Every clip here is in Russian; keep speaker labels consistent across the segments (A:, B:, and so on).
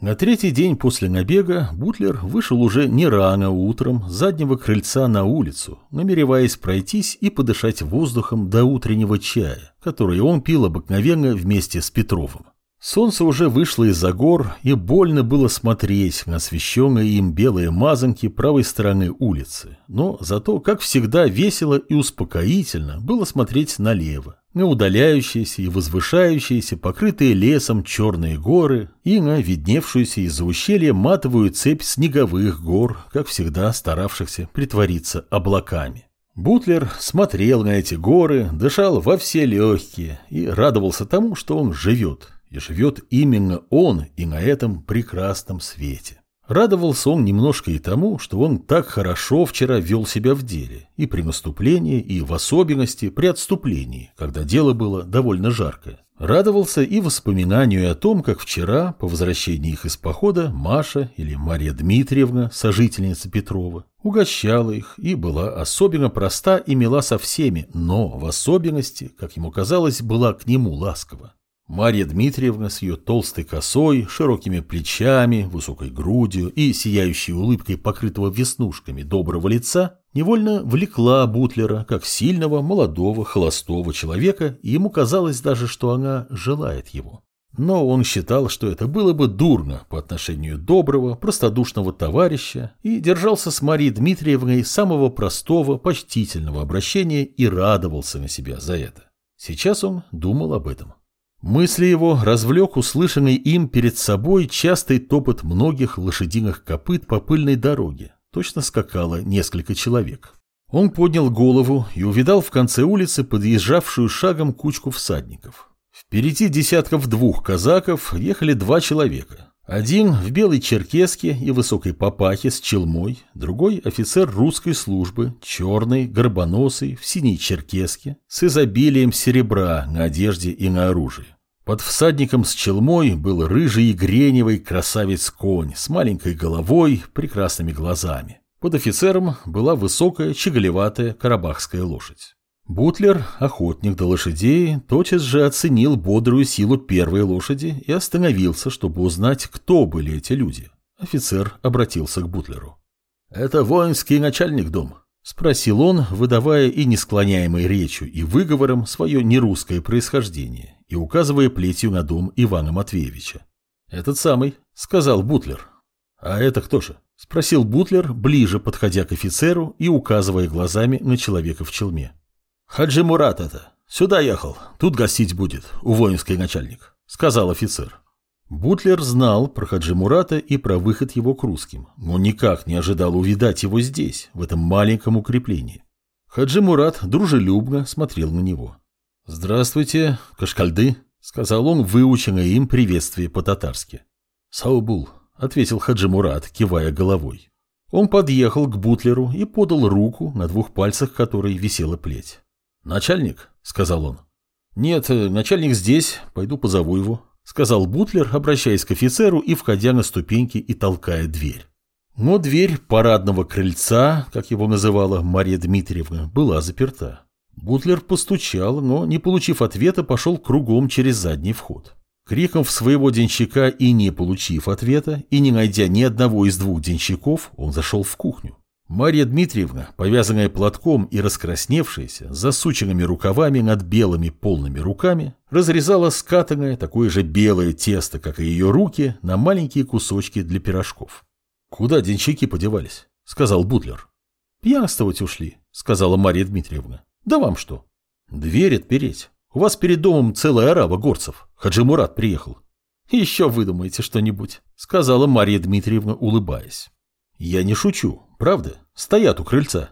A: На третий день после набега Бутлер вышел уже не рано утром с заднего крыльца на улицу, намереваясь пройтись и подышать воздухом до утреннего чая, который он пил обыкновенно вместе с Петровым. Солнце уже вышло из-за гор, и больно было смотреть на освещенные им белые мазанки правой стороны улицы. Но зато, как всегда, весело и успокоительно было смотреть налево, на удаляющиеся и возвышающиеся, покрытые лесом черные горы и на видневшуюся из-за ущелья матовую цепь снеговых гор, как всегда старавшихся притвориться облаками. Бутлер смотрел на эти горы, дышал во все легкие и радовался тому, что он живет – и живет именно он и на этом прекрасном свете. Радовался он немножко и тому, что он так хорошо вчера вел себя в деле, и при наступлении, и в особенности при отступлении, когда дело было довольно жаркое. Радовался и воспоминанию о том, как вчера, по возвращении их из похода, Маша или Мария Дмитриевна, сожительница Петрова, угощала их и была особенно проста и мила со всеми, но в особенности, как ему казалось, была к нему ласкова. Марья Дмитриевна с ее толстой косой, широкими плечами, высокой грудью и сияющей улыбкой, покрытого веснушками доброго лица, невольно влекла Бутлера как сильного, молодого, холостого человека, и ему казалось даже, что она желает его. Но он считал, что это было бы дурно по отношению доброго, простодушного товарища и держался с Марией Дмитриевной самого простого, почтительного обращения и радовался на себя за это. Сейчас он думал об этом. Мысли его развлек услышанный им перед собой частый топот многих лошадиных копыт по пыльной дороге. Точно скакало несколько человек. Он поднял голову и увидал в конце улицы подъезжавшую шагом кучку всадников. Впереди десятков двух казаков ехали два человека. Один в белой черкеске и высокой папахе с челмой, другой офицер русской службы, черный, горбоносый, в синей черкеске, с изобилием серебра на одежде и на оружии. Под всадником с челмой был рыжий и греневый красавец-конь с маленькой головой, прекрасными глазами. Под офицером была высокая, щеголеватая карабахская лошадь. Бутлер, охотник до лошадей, тотчас же оценил бодрую силу первой лошади и остановился, чтобы узнать, кто были эти люди. Офицер обратился к Бутлеру. «Это воинский начальник дом?» — спросил он, выдавая и несклоняемой речью, и выговором свое нерусское происхождение, и указывая плетью на дом Ивана Матвеевича. «Этот самый», — сказал Бутлер. «А это кто же?» — спросил Бутлер, ближе подходя к офицеру и указывая глазами на человека в челме. «Хаджи Мурат это. Сюда ехал. Тут гостить будет, у воинский начальник», — сказал офицер. Бутлер знал про Хаджи Мурата и про выход его к русским, но никак не ожидал увидать его здесь, в этом маленьком укреплении. Хаджи Мурат дружелюбно смотрел на него. «Здравствуйте, Кашкальды», — сказал он, выученное им приветствие по-татарски. «Саубул», — ответил Хаджи Мурат, кивая головой. Он подъехал к Бутлеру и подал руку, на двух пальцах которой висела плеть. «Начальник?» — сказал он. «Нет, э, начальник здесь, пойду позову его», — сказал Бутлер, обращаясь к офицеру и входя на ступеньки и толкая дверь. Но дверь парадного крыльца, как его называла Мария Дмитриевна, была заперта. Бутлер постучал, но, не получив ответа, пошел кругом через задний вход. Криком в своего денщика и не получив ответа, и не найдя ни одного из двух денщиков, он зашел в кухню. Марья Дмитриевна, повязанная платком и раскрасневшаяся, с засученными рукавами над белыми полными руками, разрезала скатанное такое же белое тесто, как и ее руки, на маленькие кусочки для пирожков. «Куда денщики подевались?» — сказал Бутлер. «Пьянствовать ушли», — сказала Марья Дмитриевна. «Да вам что?» «Дверь отпереть. У вас перед домом целая арава горцев. Хаджи Мурат приехал». «Еще выдумаете что-нибудь», — сказала Марья Дмитриевна, улыбаясь. «Я не шучу. Правда? Стоят у крыльца.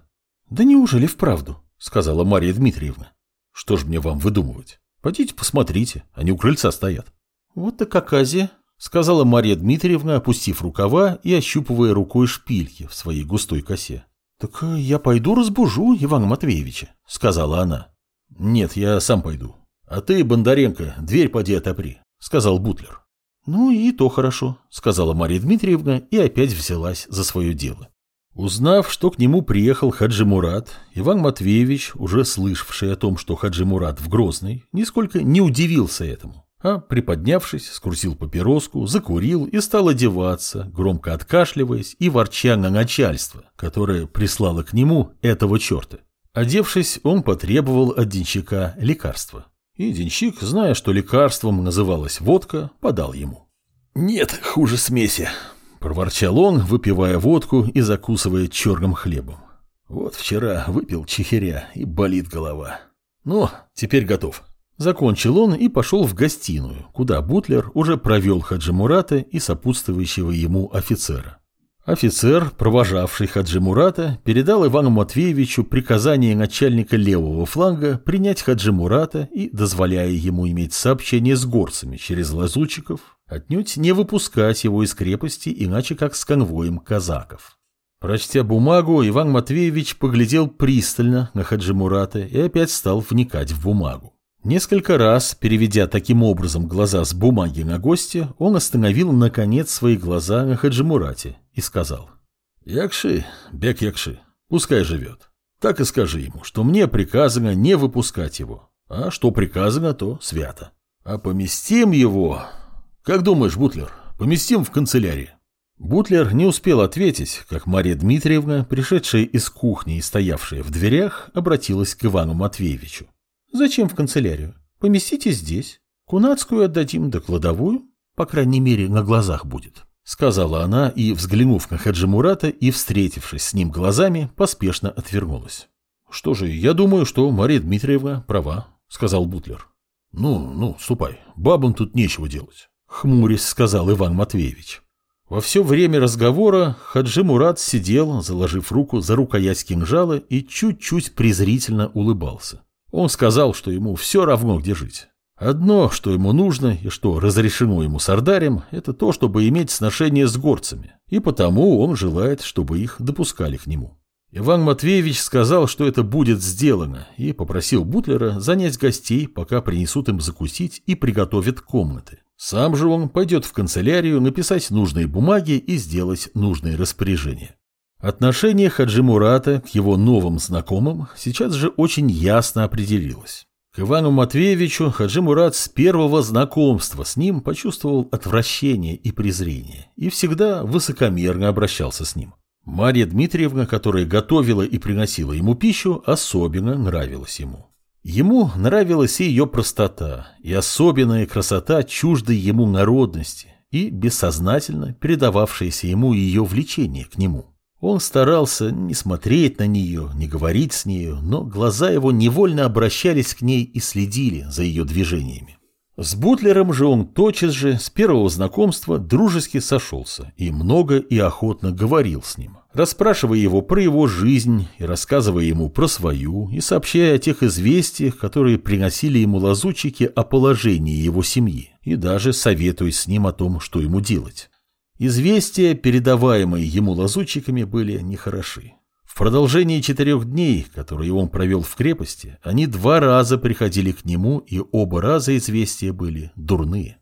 A: Да неужели вправду? Сказала Мария Дмитриевна. Что ж мне вам выдумывать? Пойдите посмотрите, они у крыльца стоят. Вот так оказия, сказала Мария Дмитриевна, опустив рукава и ощупывая рукой шпильки в своей густой косе. Так э, я пойду разбужу Ивана Матвеевича, сказала она. Нет, я сам пойду. А ты, Бондаренко, дверь поди отопри, сказал Бутлер. «Ну и то хорошо», — сказала Мария Дмитриевна и опять взялась за свое дело. Узнав, что к нему приехал Хаджи Мурат, Иван Матвеевич, уже слышавший о том, что Хаджи Мурат в Грозный, нисколько не удивился этому, а, приподнявшись, скрутил папироску, закурил и стал одеваться, громко откашливаясь и ворча на начальство, которое прислало к нему этого черта. Одевшись, он потребовал от денщика лекарства. И денщик, зная, что лекарством называлась водка, подал ему. «Нет хуже смеси», – проворчал он, выпивая водку и закусывая черным хлебом. «Вот вчера выпил чехиря, и болит голова. Ну, теперь готов». Закончил он и пошел в гостиную, куда Бутлер уже провел Хаджимурата и сопутствующего ему офицера. Офицер, провожавший Хаджимурата, передал Ивану Матвеевичу приказание начальника левого фланга принять Хаджимурата и, дозволяя ему иметь сообщение с горцами через лазутчиков, отнюдь не выпускать его из крепости, иначе как с конвоем казаков. Прочтя бумагу, Иван Матвеевич поглядел пристально на Хаджимурата и опять стал вникать в бумагу. Несколько раз, переведя таким образом глаза с бумаги на гостя, он остановил, наконец, свои глаза на Хаджимурате и сказал. «Якши, бег Якши, пускай живет. Так и скажи ему, что мне приказано не выпускать его, а что приказано, то свято. А поместим его... Как думаешь, Бутлер, поместим в канцелярии?» Бутлер не успел ответить, как Мария Дмитриевна, пришедшая из кухни и стоявшая в дверях, обратилась к Ивану Матвеевичу. Зачем в канцелярию? Поместите здесь. Кунацкую отдадим, да кладовую. По крайней мере, на глазах будет. Сказала она и, взглянув на Хаджи Мурата и встретившись с ним глазами, поспешно отвернулась. «Что же, я думаю, что Мария Дмитриевна права», — сказал Бутлер. «Ну, ну, ступай, бабам тут нечего делать», — хмурясь сказал Иван Матвеевич. Во все время разговора Хаджи Мурат сидел, заложив руку за рукоять кинжала и чуть-чуть презрительно улыбался. Он сказал, что ему все равно, где жить. Одно, что ему нужно и что разрешено ему сардарем, это то, чтобы иметь сношение с горцами, и потому он желает, чтобы их допускали к нему. Иван Матвеевич сказал, что это будет сделано, и попросил Бутлера занять гостей, пока принесут им закусить и приготовят комнаты. Сам же он пойдет в канцелярию написать нужные бумаги и сделать нужные распоряжения. Отношение Хаджи Мурата к его новым знакомым сейчас же очень ясно определилось. К Ивану Матвеевичу Хаджи Мурат с первого знакомства с ним почувствовал отвращение и презрение и всегда высокомерно обращался с ним. Марья Дмитриевна, которая готовила и приносила ему пищу, особенно нравилась ему. Ему нравилась и ее простота, и особенная красота чуждой ему народности, и бессознательно передававшееся ему ее влечение к нему. Он старался не смотреть на нее, не говорить с нею, но глаза его невольно обращались к ней и следили за ее движениями. С Бутлером же он тотчас же с первого знакомства дружески сошелся и много и охотно говорил с ним, расспрашивая его про его жизнь и рассказывая ему про свою и сообщая о тех известиях, которые приносили ему лазутчики о положении его семьи и даже советуясь с ним о том, что ему делать. Известия, передаваемые ему лазутчиками, были нехороши. В продолжении четырех дней, которые он провел в крепости, они два раза приходили к нему, и оба раза известия были дурные.